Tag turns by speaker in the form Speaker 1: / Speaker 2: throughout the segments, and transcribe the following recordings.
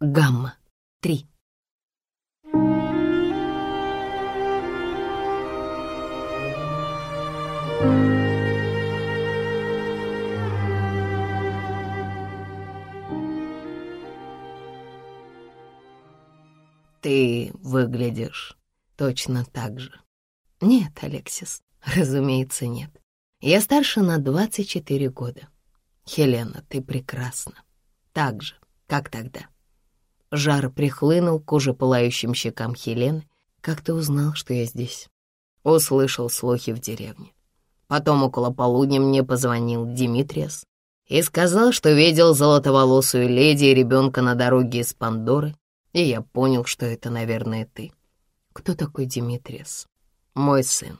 Speaker 1: Гамма. Три. Ты выглядишь точно так же. Нет, Алексис, разумеется, нет. Я старше на 24 года. Хелена, ты прекрасна. Так же, как тогда. Жар прихлынул к уже пылающим щекам Хелены. Как ты узнал, что я здесь? Услышал слухи в деревне. Потом около полудня мне позвонил Димитриас и сказал, что видел золотоволосую леди и ребенка на дороге из Пандоры, и я понял, что это, наверное, ты. Кто такой Димитриас? Мой сын.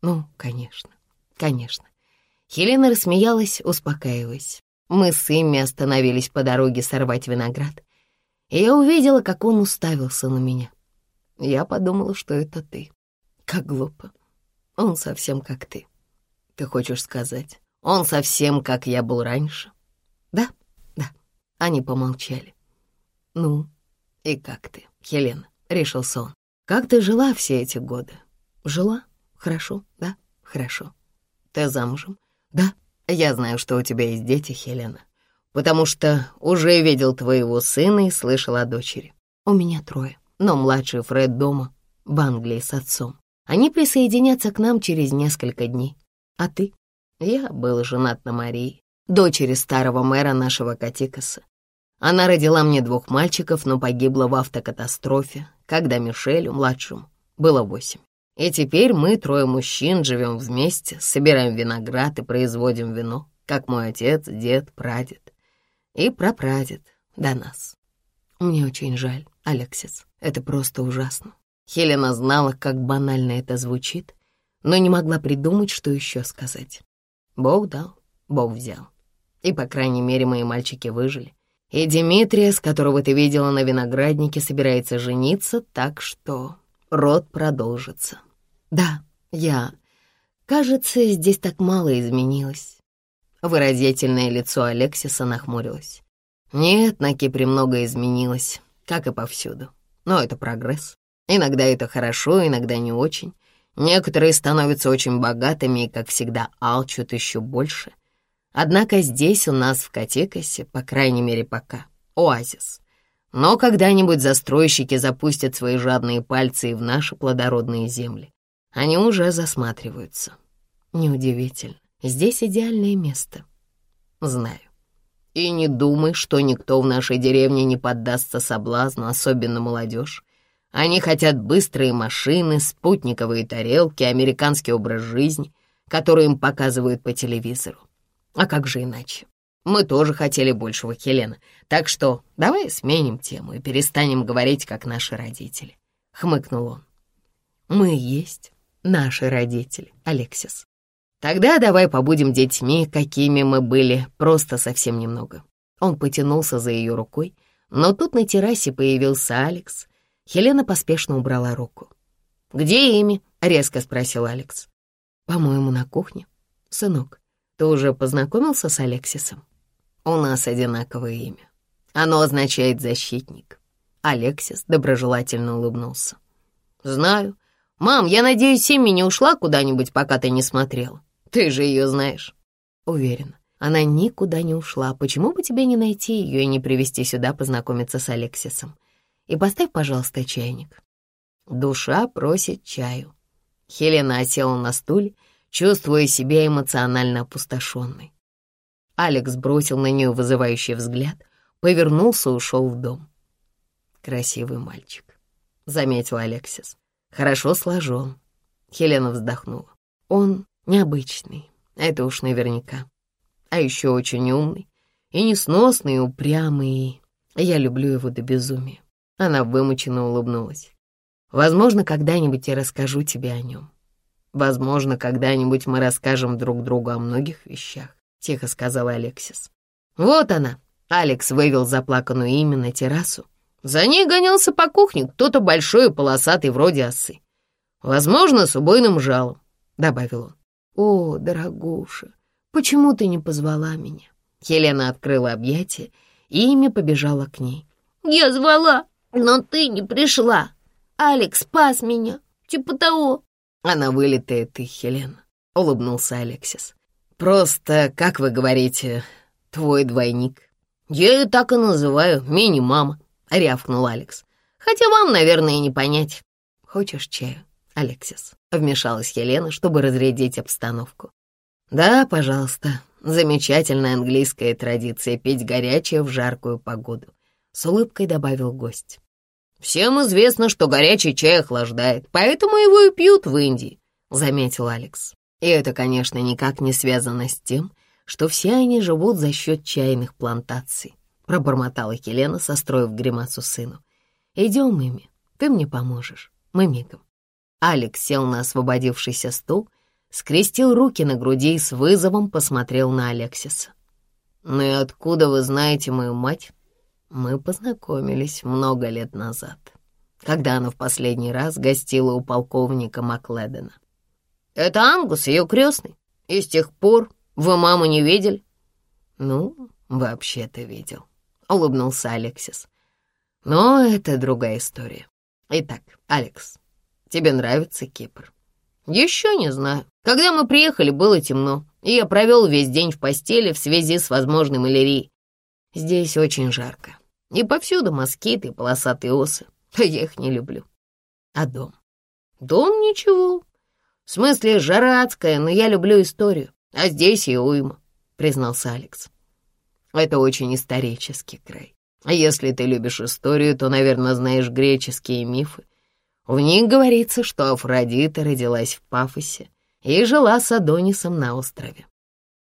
Speaker 1: Ну, конечно, конечно. Хелена рассмеялась, успокаиваясь. Мы с Имми остановились по дороге сорвать виноград, и я увидела, как он уставился на меня. Я подумала, что это ты. Как глупо. Он совсем как ты. Ты хочешь сказать, он совсем как я был раньше? Да, да. Они помолчали. Ну, и как ты, Хелена? Решился он. Как ты жила все эти годы? Жила? Хорошо, да, хорошо. Ты замужем? Да, я знаю, что у тебя есть дети, Хелена, потому что уже видел твоего сына и слышал о дочери. У меня трое, но младший Фред дома, в Англии с отцом. Они присоединятся к нам через несколько дней. А ты? Я был женат на Марии, дочери старого мэра нашего Катикаса. Она родила мне двух мальчиков, но погибла в автокатастрофе, когда Мишелю, младшему, было восемь. И теперь мы, трое мужчин, живем вместе, собираем виноград и производим вино, как мой отец, дед, прадед и прапрадед до нас. Мне очень жаль, Алексис, это просто ужасно. Хелена знала, как банально это звучит, но не могла придумать, что еще сказать. Бог дал, Бог взял. И, по крайней мере, мои мальчики выжили. И Димитрия, с которого ты видела на винограднике, собирается жениться, так что род продолжится. Да, я... Кажется, здесь так мало изменилось. Выразительное лицо Алексиса нахмурилось. Нет, на Кипре многое изменилось, как и повсюду. Но это прогресс. Иногда это хорошо, иногда не очень. Некоторые становятся очень богатыми и, как всегда, алчут еще больше. Однако здесь у нас в Катекасе, по крайней мере пока, оазис. Но когда-нибудь застройщики запустят свои жадные пальцы и в наши плодородные земли. Они уже засматриваются. Неудивительно. Здесь идеальное место. Знаю. И не думай, что никто в нашей деревне не поддастся соблазну, особенно молодежь. Они хотят быстрые машины, спутниковые тарелки, американский образ жизни, который им показывают по телевизору. А как же иначе? Мы тоже хотели большего Хелена, так что давай сменим тему и перестанем говорить, как наши родители», — хмыкнул он. «Мы есть наши родители, Алексис. Тогда давай побудем детьми, какими мы были, просто совсем немного». Он потянулся за ее рукой, но тут на террасе появился Алекс. Хелена поспешно убрала руку. «Где ими?» — резко спросил Алекс. «По-моему, на кухне. Сынок, ты уже познакомился с Алексисом? У нас одинаковое имя. Оно означает «защитник». Алексис доброжелательно улыбнулся. «Знаю. Мам, я надеюсь, Симми не ушла куда-нибудь, пока ты не смотрела. Ты же ее знаешь». «Уверена. Она никуда не ушла. Почему бы тебе не найти ее и не привести сюда познакомиться с Алексисом? И поставь, пожалуйста, чайник». Душа просит чаю. Хелена осела на стуле чувствуя себя эмоционально опустошенной. Алекс бросил на нее вызывающий взгляд, повернулся и ушел в дом. «Красивый мальчик», — заметил Алексис. «Хорошо сложен». Хелена вздохнула. «Он необычный, это уж наверняка. А еще очень умный и несносный, и упрямый. Я люблю его до безумия». Она вымученно улыбнулась. «Возможно, когда-нибудь я расскажу тебе о нем. Возможно, когда-нибудь мы расскажем друг другу о многих вещах», — тихо сказала Алексис. «Вот она!» — Алекс вывел заплаканную имя на террасу. За ней гонялся по кухне кто-то большой и полосатый вроде осы. «Возможно, с убойным жалом», — добавил он. «О, дорогуша, почему ты не позвала меня?» Елена открыла объятия, и имя побежала к ней.
Speaker 2: Я звала, но ты не пришла. Алекс спас меня, типа того».
Speaker 1: «Она вылитая ты, Хелена», — улыбнулся Алексис. «Просто, как вы говорите, твой двойник». «Я ее так и называю, мини-мама», — рявкнул Алекс. «Хотя вам, наверное, не понять. Хочешь чаю, Алексис?» — вмешалась Елена, чтобы разрядить обстановку. «Да, пожалуйста. Замечательная английская традиция пить горячее в жаркую погоду», — с улыбкой добавил гость. «Всем известно, что горячий чай охлаждает, поэтому его и пьют в Индии», — заметил Алекс. И это, конечно, никак не связано с тем, что все они живут за счет чайных плантаций, пробормотала Елена, состроив гримасу сыну. «Идем, ими, ты мне поможешь, мы мигом». Алекс сел на освободившийся стул, скрестил руки на груди и с вызовом посмотрел на Алексиса. «Ну и откуда вы знаете мою мать?» Мы познакомились много лет назад, когда она в последний раз гостила у полковника Макледена. «Это Ангус, ее крестный, и с тех пор вы маму не видели?» «Ну, вообще-то видел», — улыбнулся Алексис. «Но это другая история. Итак, Алекс, тебе нравится Кипр?» «Еще не знаю. Когда мы приехали, было темно, и я провел весь день в постели в связи с возможной малярией. Здесь очень жарко. И повсюду москиты и полосатые осы. А я их не люблю. А дом? Дом ничего. В смысле, жара адская, но я люблю историю. А здесь и уйма, признался Алекс. Это очень исторический край. А если ты любишь историю, то, наверное, знаешь греческие мифы. В них говорится, что Афродита родилась в Пафосе и жила с Адонисом на острове.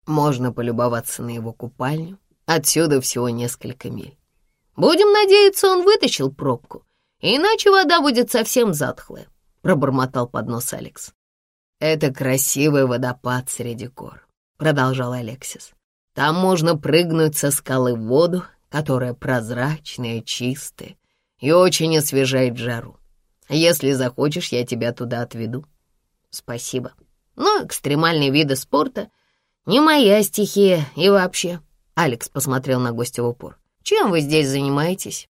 Speaker 1: Можно полюбоваться на его купальню. Отсюда всего несколько миль. Будем надеяться, он вытащил пробку, иначе вода будет совсем затхлая», — пробормотал под нос Алекс. «Это красивый водопад среди гор», — продолжал Алексис. «Там можно прыгнуть со скалы в воду, которая прозрачная, чистая и очень освежает жару. Если захочешь, я тебя туда отведу». «Спасибо. Но экстремальные виды спорта — не моя стихия и вообще...» Алекс посмотрел на гостя в упор. Чем вы здесь занимаетесь?»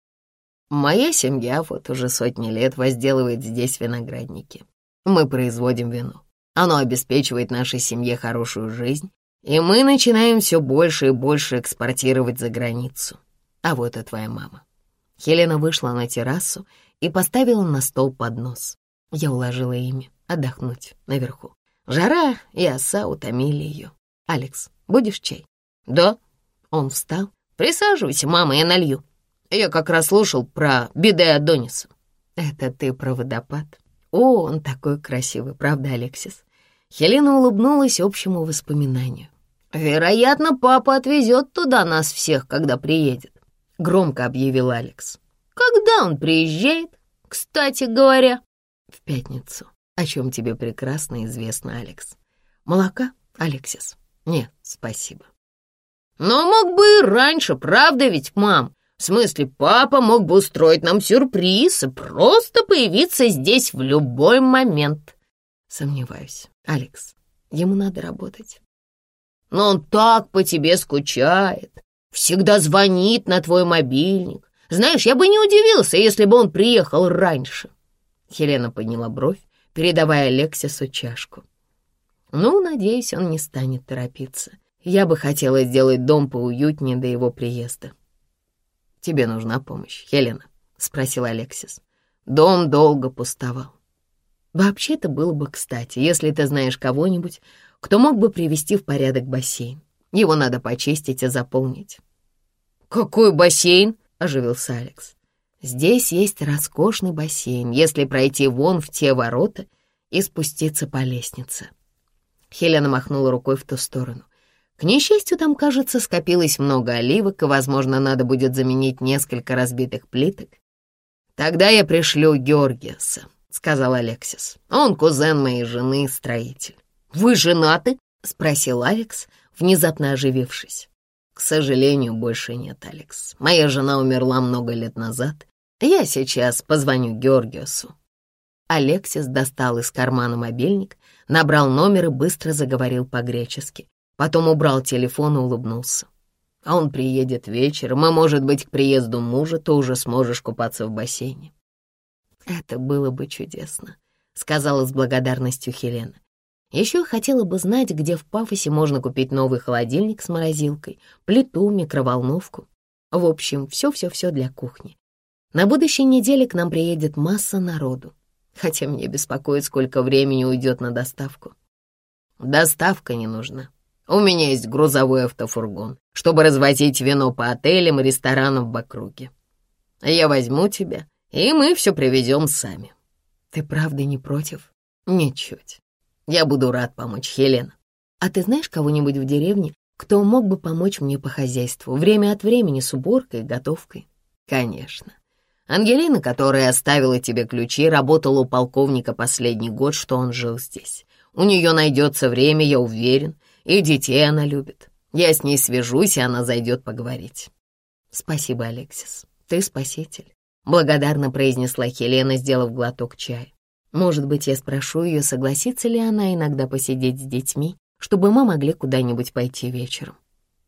Speaker 1: «Моя семья вот уже сотни лет возделывает здесь виноградники. Мы производим вино. Оно обеспечивает нашей семье хорошую жизнь, и мы начинаем все больше и больше экспортировать за границу. А вот и твоя мама». Хелена вышла на террасу и поставила на стол поднос. Я уложила ими отдохнуть наверху. Жара и оса утомили ее. «Алекс, будешь чай?» «Да». Он встал Присаживайся, мама, я налью. Я как раз слушал про беды Адониса. Это ты про водопад? О, он такой красивый, правда, Алексис? Хелена улыбнулась общему воспоминанию. «Вероятно, папа отвезет туда нас всех, когда приедет», — громко объявил Алекс. «Когда он приезжает, кстати говоря?» «В пятницу, о чем тебе прекрасно известно, Алекс. Молока, Алексис?» «Нет, спасибо». Но мог бы и раньше, правда ведь, мам? В смысле, папа мог бы устроить нам сюрприз и просто появиться здесь в любой момент. Сомневаюсь. Алекс, ему надо работать. Но он так по тебе скучает. Всегда звонит на твой мобильник. Знаешь, я бы не удивился, если бы он приехал раньше. Хелена подняла бровь, передавая Алексису чашку. Ну, надеюсь, он не станет торопиться. Я бы хотела сделать дом поуютнее до его приезда. «Тебе нужна помощь, Хелена?» — спросил Алексис. Дом долго пустовал. Вообще-то было бы кстати, если ты знаешь кого-нибудь, кто мог бы привести в порядок бассейн. Его надо почистить и заполнить. «Какой бассейн?» — оживился Алекс. «Здесь есть роскошный бассейн, если пройти вон в те ворота и спуститься по лестнице». Хелена махнула рукой в ту сторону. К несчастью, там, кажется, скопилось много оливок, и, возможно, надо будет заменить несколько разбитых плиток. «Тогда я пришлю Георгиаса», — сказал Алексис. «Он кузен моей жены, строитель». «Вы женаты?» — спросил Алекс, внезапно оживившись. «К сожалению, больше нет, Алекс. Моя жена умерла много лет назад. Я сейчас позвоню Георгиусу». Алексис достал из кармана мобильник, набрал номер и быстро заговорил по-гречески. Потом убрал телефон и улыбнулся. А он приедет вечером, а может быть, к приезду мужа ты уже сможешь купаться в бассейне. Это было бы чудесно, сказала с благодарностью Хелена. Еще хотела бы знать, где в Пафосе можно купить новый холодильник с морозилкой, плиту, микроволновку. В общем, все-все-все для кухни. На будущей неделе к нам приедет масса народу, хотя мне беспокоит, сколько времени уйдет на доставку. Доставка не нужна. У меня есть грузовой автофургон, чтобы развозить вино по отелям и ресторанам в округе. Я возьму тебя, и мы все привезем сами. Ты правда не против? Ничуть. Я буду рад помочь, Хелена. А ты знаешь кого-нибудь в деревне, кто мог бы помочь мне по хозяйству, время от времени с уборкой готовкой? Конечно. Ангелина, которая оставила тебе ключи, работала у полковника последний год, что он жил здесь. У нее найдется время, я уверен, и детей она любит. Я с ней свяжусь, и она зайдет поговорить. Спасибо, Алексис. Ты спаситель. Благодарно произнесла Хелена, сделав глоток чая. Может быть, я спрошу ее, согласится ли она иногда посидеть с детьми, чтобы мы могли куда-нибудь пойти вечером.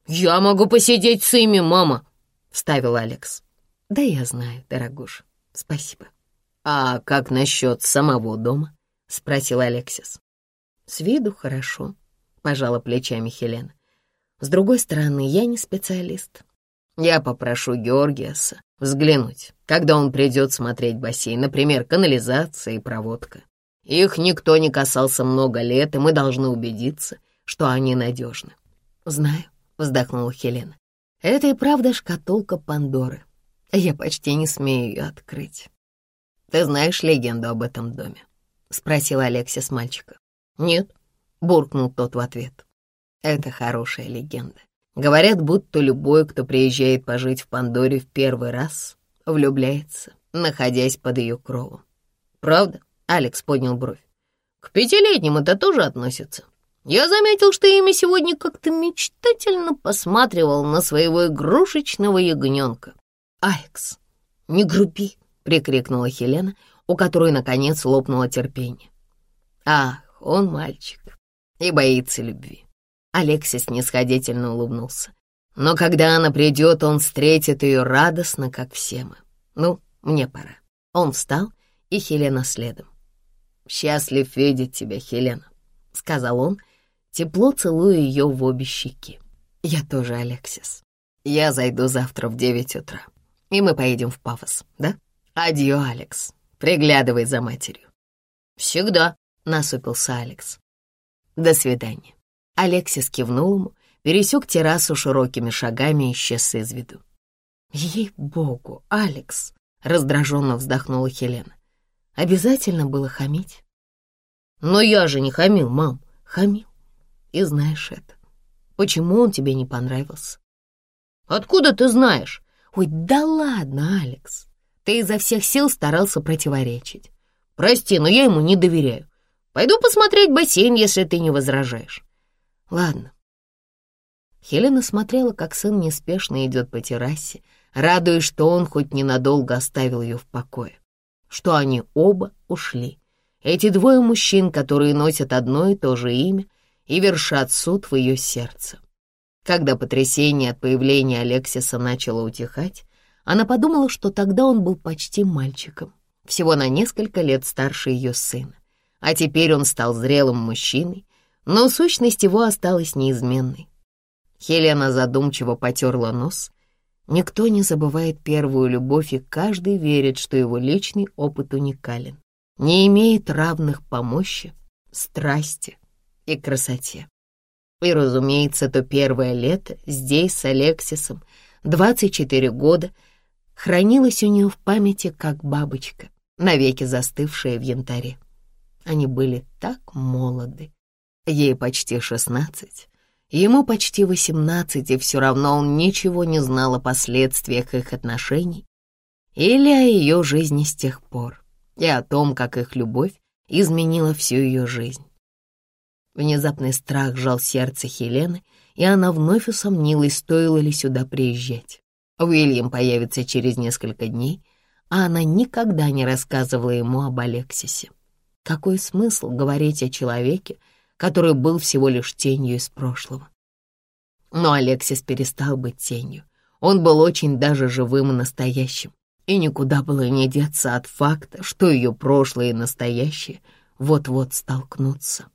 Speaker 1: «Я могу посидеть с ими, мама!» — вставил Алекс. «Да я знаю, дорогуша. Спасибо». «А как насчет самого дома?» — спросил Алексис. «С виду хорошо», — пожала плечами Хелена. «С другой стороны, я не специалист. Я попрошу Георгиаса взглянуть, когда он придет смотреть бассейн, например, канализация и проводка. Их никто не касался много лет, и мы должны убедиться, что они надежны. «Знаю», — вздохнула Хелена. «Это и правда шкатулка Пандоры. Я почти не смею ее открыть». «Ты знаешь легенду об этом доме?» — спросил Алексис мальчика. «Нет», — буркнул тот в ответ. «Это хорошая легенда. Говорят, будто любой, кто приезжает пожить в Пандоре в первый раз, влюбляется, находясь под ее кровом. Правда? Алекс поднял бровь. К пятилетним это тоже относится. Я заметил, что имя сегодня как-то мечтательно посматривал на своего игрушечного ягненка. «Алекс, не груби!» — прикрикнула Хелена, у которой, наконец, лопнуло терпение. «Ах, он мальчик и боится любви. Алексис снисходительно улыбнулся. Но когда она придет, он встретит ее радостно, как все мы. Ну, мне пора. Он встал, и Хелена следом. «Счастлив видеть тебя, Хелена», — сказал он, тепло целуя ее в обе щеки. «Я тоже, Алексис. Я зайду завтра в девять утра, и мы поедем в Пафос, да? Адьё, Алекс. Приглядывай за матерью». «Всегда», — насупился Алекс. «До свидания». Алексис кивнул ему, пересек террасу широкими шагами и исчез из виду. «Ей-богу, Алекс!» — раздраженно вздохнула Хелена. «Обязательно было хамить?» «Но я же не хамил, мам!» «Хамил. И знаешь это. Почему он тебе не понравился?» «Откуда ты знаешь?» «Ой, да ладно, Алекс. Ты изо всех сил старался противоречить. Прости, но я ему не доверяю. Пойду посмотреть бассейн, если ты не возражаешь». Ладно. Хелена смотрела, как сын неспешно идет по террасе, радуясь, что он хоть ненадолго оставил ее в покое, что они оба ушли. Эти двое мужчин, которые носят одно и то же имя и вершат суд в ее сердце. Когда потрясение от появления Алексиса начало утихать, она подумала, что тогда он был почти мальчиком, всего на несколько лет старше ее сына. А теперь он стал зрелым мужчиной, но сущность его осталась неизменной. Хелена задумчиво потерла нос. Никто не забывает первую любовь, и каждый верит, что его личный опыт уникален, не имеет равных по мощи, страсти и красоте. И, разумеется, то первое лето здесь с Алексисом, 24 года, хранилось у нее в памяти как бабочка, навеки застывшая в янтаре. Они были так молоды, Ей почти шестнадцать, ему почти восемнадцать, и все равно он ничего не знал о последствиях их отношений или о ее жизни с тех пор, и о том, как их любовь изменила всю ее жизнь. Внезапный страх жал сердце Хелены, и она вновь усомнилась, стоило ли сюда приезжать. Уильям появится через несколько дней, а она никогда не рассказывала ему об Алексисе. Какой смысл говорить о человеке, который был всего лишь тенью из прошлого. Но Алексис перестал быть тенью. Он был очень даже живым и настоящим. И никуда было не деться от факта, что ее прошлое и настоящее вот-вот столкнутся.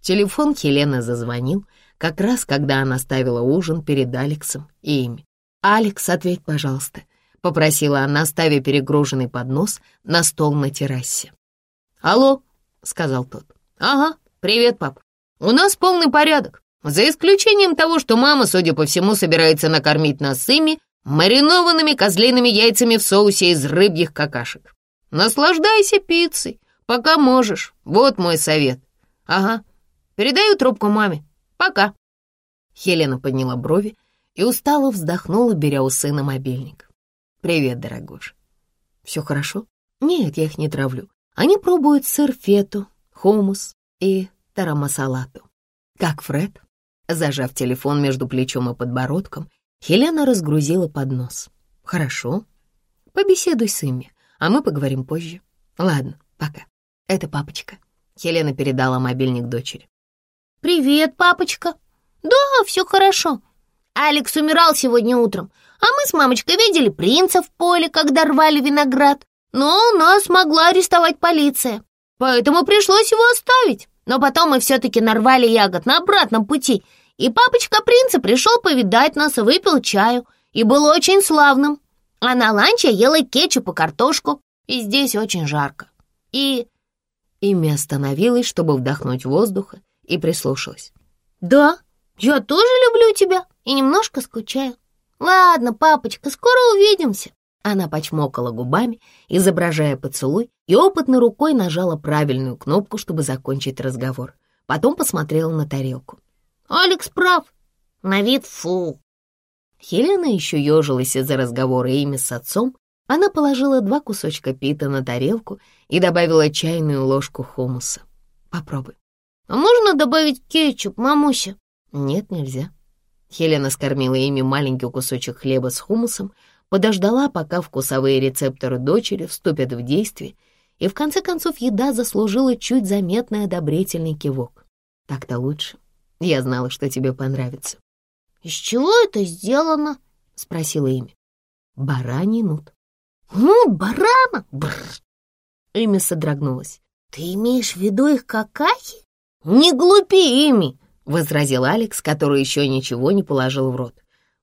Speaker 1: Телефон Хелены зазвонил, как раз когда она ставила ужин перед Алексом и ими. «Алекс, ответь, пожалуйста», — попросила она, ставя перегруженный поднос на стол на террасе. «Алло», — сказал тот. «Ага, привет, пап. У нас полный порядок, за исключением того, что мама, судя по всему, собирается накормить нас ими маринованными козлиными яйцами в соусе из рыбьих какашек. Наслаждайся пиццей, пока можешь. Вот мой совет. Ага, передаю трубку маме. Пока». Хелена подняла брови и устало вздохнула, беря у сына мобильник. «Привет, дорогуш. Все хорошо?» «Нет, я их не травлю. Они пробуют сыр фету, хумус и тарамасалату. Как Фред?» Зажав телефон между плечом и подбородком, Хелена разгрузила поднос. «Хорошо. Побеседуй с ими, а мы поговорим позже. Ладно, пока. Это папочка». Хелена передала мобильник дочери.
Speaker 2: «Привет, папочка». «Да, все хорошо. Алекс умирал сегодня утром, а мы с мамочкой видели принца в поле, когда рвали виноград. Но нас могла арестовать полиция, поэтому пришлось его оставить. Но потом мы все-таки нарвали ягод на обратном пути, и папочка принца пришел повидать нас и выпил чаю, и был очень славным. А на ланче ела кетчуп и картошку, и здесь очень жарко. И...
Speaker 1: Ими остановилась, чтобы вдохнуть воздуха, и прислушалась.
Speaker 2: «Да, я тоже люблю тебя и немножко скучаю. Ладно, папочка, скоро увидимся».
Speaker 1: Она почмокала губами, изображая поцелуй, и опытной рукой нажала правильную кнопку, чтобы закончить разговор. Потом посмотрела на тарелку.
Speaker 2: «Алекс прав. На вид фу».
Speaker 1: Хелена еще ежилась из-за разговора ими с отцом. Она положила два кусочка пита на тарелку и добавила чайную ложку хумуса. «Попробуй».
Speaker 2: «А можно добавить кетчуп, мамуся?»
Speaker 1: «Нет, нельзя». Хелена скормила ими маленький кусочек хлеба с хумусом, подождала, пока вкусовые рецепторы дочери вступят в действие, и в конце концов еда заслужила чуть заметный одобрительный кивок. «Так-то лучше. Я знала, что тебе понравится».
Speaker 2: «Из чего это сделано?» — спросила Эми.
Speaker 1: «Бараний нут».
Speaker 2: «Ну, барана!» Бррр.
Speaker 1: Эми содрогнулась.
Speaker 2: «Ты имеешь в виду их какахи?» «Не глупи, Эми!» — возразил Алекс, который еще ничего не положил в рот.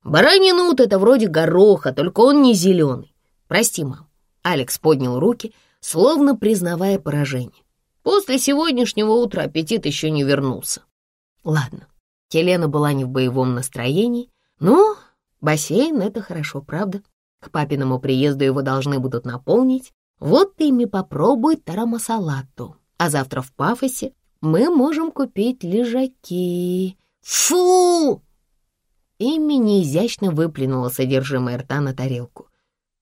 Speaker 2: «Бараний нут — это вроде гороха, только он не зеленый. Прости, мам». Алекс поднял руки, словно признавая поражение. После сегодняшнего утра аппетит еще не вернулся.
Speaker 1: Ладно, Келена была не в боевом настроении, но бассейн — это хорошо, правда? К папиному приезду его должны будут наполнить. Вот ты ими попробуй тарамасалату. А завтра в Пафосе мы можем купить лежаки.
Speaker 2: Фу!
Speaker 1: Ими неизящно выплюнула содержимое рта на тарелку.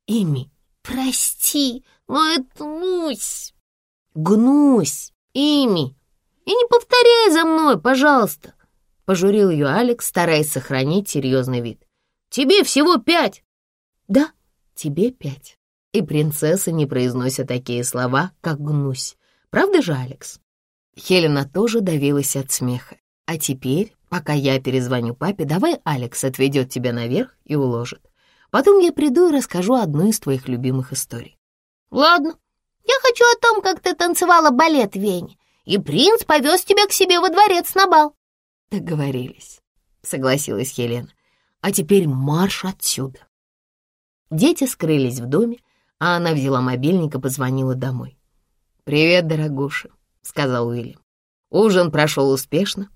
Speaker 2: Ими, прости, но это гнусь.
Speaker 1: Гнусь, Ими. И не повторяй за мной, пожалуйста. Пожурил ее Алекс, стараясь сохранить серьезный вид. Тебе всего пять. Да, тебе пять. И принцессы не произносят такие слова, как гнусь. Правда же, Алекс? Хелена тоже давилась от смеха. А теперь, пока я перезвоню папе, давай Алекс отведет тебя наверх и уложит. Потом я приду и расскажу одну из твоих любимых историй.
Speaker 2: Ладно. Я хочу о том, как ты танцевала балет в Вене, и принц повез тебя к себе во дворец на бал.
Speaker 1: Договорились, согласилась Хелена. А теперь марш отсюда. Дети скрылись в доме, а она взяла мобильник и позвонила домой. «Привет, дорогуша», — сказал Уильям. «Ужин прошел успешно.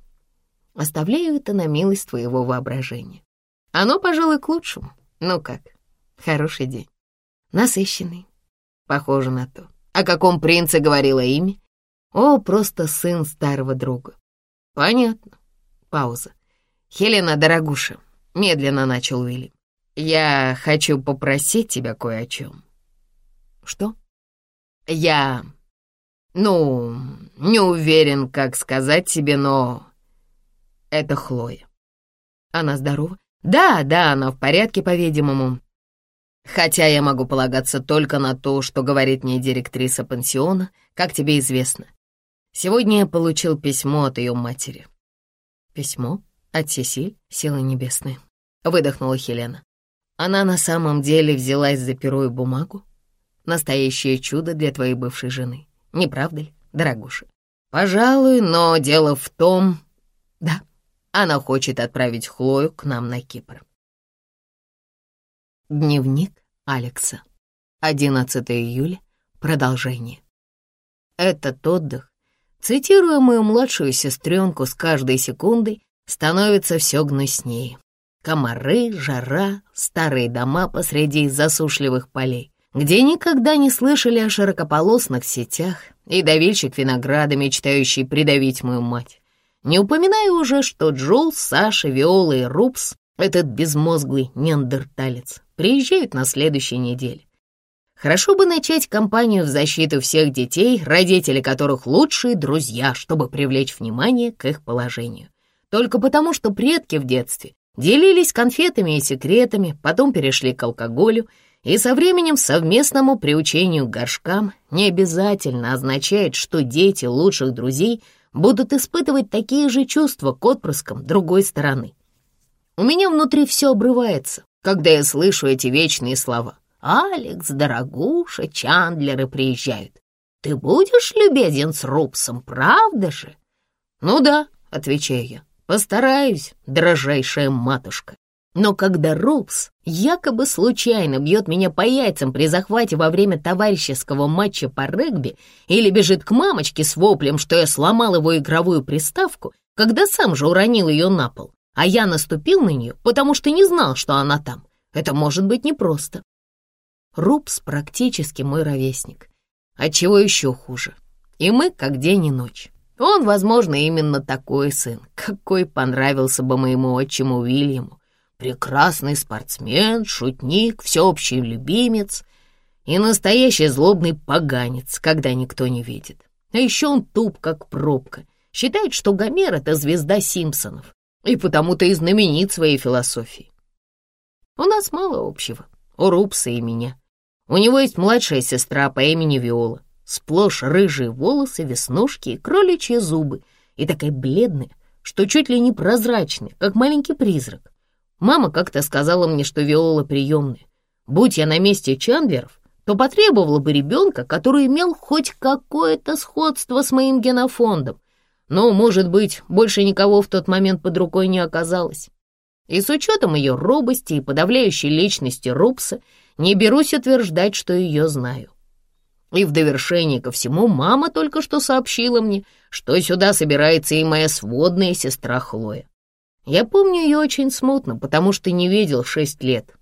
Speaker 1: Оставляю это на милость твоего воображения. Оно, пожалуй, к лучшему. Ну как, хороший день. Насыщенный. Похоже на то. О каком принце говорила имя? О, просто сын старого друга. Понятно. Пауза. Хелена, дорогуша, медленно начал Уильям. Я хочу попросить тебя кое о чем. Что? Я, ну, не уверен, как сказать тебе, но это Хлоя. Она здорова? Да, да, она в порядке, по-видимому. Хотя я могу полагаться только на то, что говорит мне директриса пансиона, как тебе известно. Сегодня я получил письмо от ее матери. Письмо? От Сесиль, силы небесные, выдохнула Хелена. Она на самом деле взялась за перо и бумагу? Настоящее чудо для твоей бывшей жены, не правда ли, дорогуша? Пожалуй, но дело в том... Да, она хочет отправить Хлою к нам на Кипр. Дневник Алекса. 11 июля. Продолжение. Этот отдых, цитируя мою младшую сестренку с каждой секундой, становится все гнуснее. Комары, жара, старые дома посреди засушливых полей, где никогда не слышали о широкополосных сетях и давильщик винограда, мечтающий придавить мою мать. Не упоминаю уже, что Джул, Саша, Виола и Рупс, этот безмозглый неандерталец, приезжают на следующей неделе. Хорошо бы начать кампанию в защиту всех детей, родители которых лучшие друзья, чтобы привлечь внимание к их положению. Только потому, что предки в детстве делились конфетами и секретами, потом перешли к алкоголю, и со временем совместному приучению к горшкам не обязательно означает, что дети лучших друзей будут испытывать такие же чувства к отпрыскам другой стороны. У меня внутри все обрывается, когда я слышу эти вечные слова. «Алекс, дорогуша, Чандлеры приезжают. Ты будешь любезен с Рупсом, правда же?» «Ну да», — отвечаю я, — «постараюсь, дрожайшая матушка». Но когда Рупс якобы случайно бьет меня по яйцам при захвате во время товарищеского матча по регби или бежит к мамочке с воплем, что я сломал его игровую приставку, когда сам же уронил ее на пол, а я наступил на нее, потому что не знал, что она там, это может быть непросто. Рупс практически мой ровесник. Отчего еще хуже. И мы как день и ночь. Он, возможно, именно такой сын, какой понравился бы моему отчиму Уильяму. Прекрасный спортсмен, шутник, всеобщий любимец и настоящий злобный поганец, когда никто не видит. А еще он туп, как пробка. Считает, что Гомер — это звезда Симпсонов, и потому-то и знаменит своей философией. У нас мало общего, у Рупса и меня. У него есть младшая сестра по имени Виола, сплошь рыжие волосы, веснушки и кроличьи зубы, и такая бледная, что чуть ли не прозрачная, как маленький призрак. Мама как-то сказала мне, что Виола приемная. Будь я на месте Чандлеров, то потребовала бы ребенка, который имел хоть какое-то сходство с моим генофондом. Но, может быть, больше никого в тот момент под рукой не оказалось. И с учетом ее робости и подавляющей личности Рупса, не берусь утверждать, что ее знаю. И в довершение ко всему мама только что сообщила мне, что сюда собирается и моя сводная сестра Хлоя. Я помню ее очень смутно, потому что не видел шесть лет.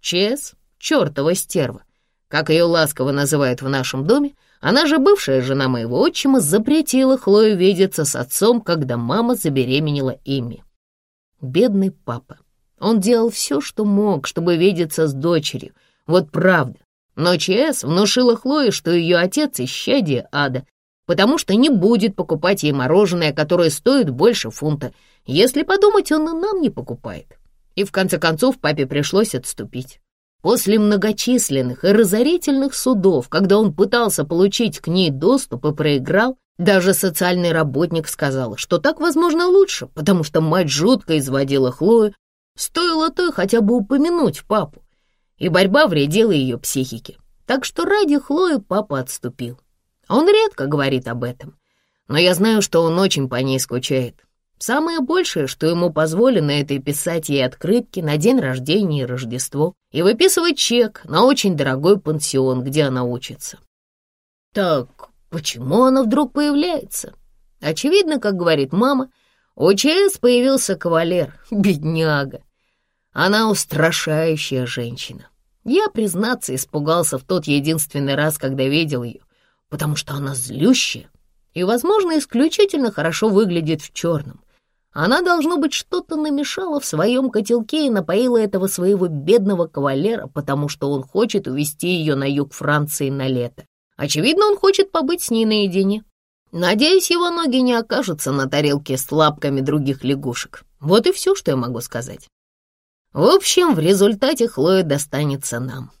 Speaker 1: Чес, чертова стерва, как ее ласково называют в нашем доме, она же бывшая жена моего отчима запретила Хлою видеться с отцом, когда мама забеременела ими. Бедный папа. Он делал все, что мог, чтобы видеться с дочерью, вот правда. Но ЧС внушила Хлое, что ее отец — исчадие ада, потому что не будет покупать ей мороженое, которое стоит больше фунта. Если подумать, он и нам не покупает. И в конце концов папе пришлось отступить. После многочисленных и разорительных судов, когда он пытался получить к ней доступ и проиграл, даже социальный работник сказал, что так, возможно, лучше, потому что мать жутко изводила Хлою, стоило той хотя бы упомянуть папу и борьба вредила ее психике. Так что ради Хлои папа отступил. Он редко говорит об этом, но я знаю, что он очень по ней скучает. Самое большее, что ему позволено, это писать ей открытки на день рождения и Рождество и выписывать чек на очень дорогой пансион, где она учится. Так почему она вдруг появляется? Очевидно, как говорит мама, у ЧС появился кавалер, бедняга. Она устрашающая женщина. Я, признаться, испугался в тот единственный раз, когда видел ее, потому что она злющая и, возможно, исключительно хорошо выглядит в черном. Она, должно быть, что-то намешала в своем котелке и напоила этого своего бедного кавалера, потому что он хочет увезти ее на юг Франции на лето. Очевидно, он хочет побыть с ней наедине. Надеюсь, его ноги не окажутся на тарелке с лапками других лягушек. Вот и все, что я могу сказать. В общем, в результате Хлоя достанется нам.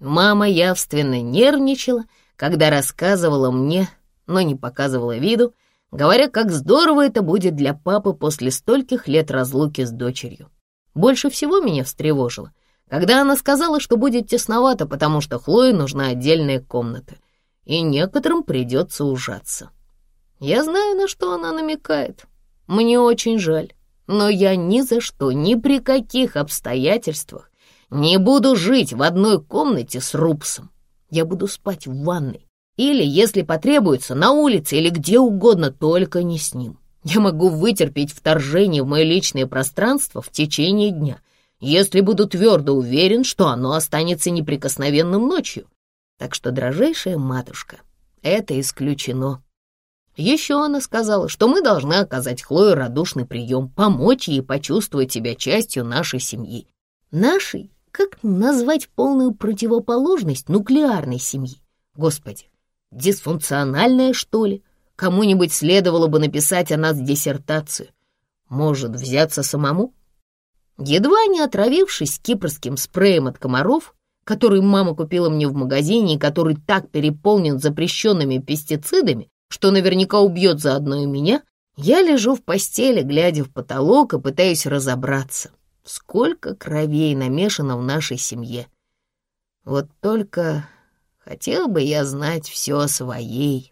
Speaker 1: Мама явственно нервничала, когда рассказывала мне, но не показывала виду, говоря, как здорово это будет для папы после стольких лет разлуки с дочерью. Больше всего меня встревожило, когда она сказала, что будет тесновато, потому что Хлое нужна отдельная комната, и некоторым придется ужаться. Я знаю, на что она намекает. Мне очень жаль, но я ни за что, ни при каких обстоятельствах не буду жить в одной комнате с Рупсом. Я буду спать в ванной. Или, если потребуется, на улице или где угодно, только не с ним. Я могу вытерпеть вторжение в мое личное пространство в течение дня, если буду твердо уверен, что оно останется неприкосновенным ночью. Так что, дрожайшая матушка, это исключено. Еще она сказала, что мы должны оказать Хлое радушный прием, помочь ей почувствовать себя частью нашей семьи. Нашей как назвать полную противоположность нуклеарной семьи? Господи, дисфункциональная, что ли? Кому-нибудь следовало бы написать о нас диссертацию. Может, взяться самому? Едва не отравившись кипрским спреем от комаров, который мама купила мне в магазине и который так переполнен запрещенными пестицидами, что наверняка убьет заодно и меня, я лежу в постели, глядя в потолок и пытаюсь разобраться — Сколько кровей намешано в нашей семье. Вот только хотел бы я знать все о своей.